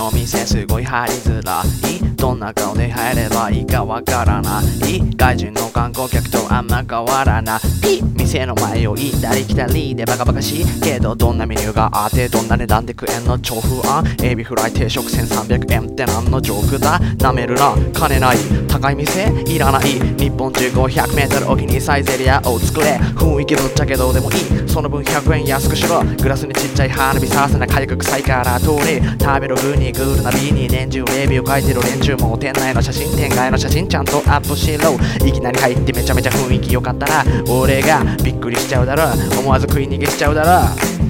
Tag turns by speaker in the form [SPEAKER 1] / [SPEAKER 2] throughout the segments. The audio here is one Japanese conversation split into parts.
[SPEAKER 1] の店すごい入りづらい。どんな顔で入ればいいかわからない。外人の観光客とあんま変わらない。店の前を行ったり来たりでバカバカしいけどどんなメニューがあってどんな値段で食えんの。超不安エビフライ定食1300円って何のジョークだなめるな金ない高い店いらない日本中 500m おきにサイゼリアを作れ雰囲気ぶっちゃけどでもいいその分100円安くしろグラスにちっちゃい花火させな火薬臭いから通り食べる分にグールなビに年中レビュー書いてる連中も店内の写真店外の写真ちゃんとアップしろいきなり入ってめちゃめちゃ雰囲気良かったら俺がびっくりしちゃうだろ。思わず食い逃げしちゃうだろ。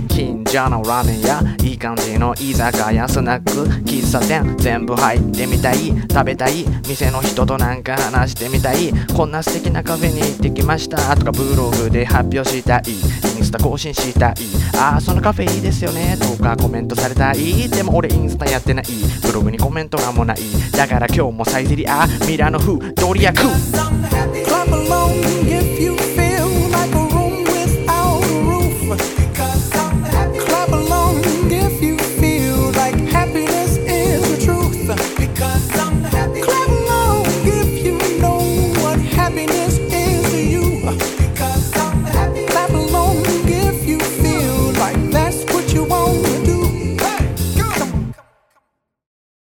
[SPEAKER 1] 近所のラーメン屋。いい感じの居酒屋スナック喫茶店。全部入ってみたい。食べたい。店の人となんか話してみたい。こんな素敵なカフェに行ってきました。とかブログで発表したい。インスタ更新したい。ああそのカフェいいですよね。とかコメントされたい。でも俺インスタやってない。ブログにコメントがもない。だから今日もサイゼリアミラノ風ドリアク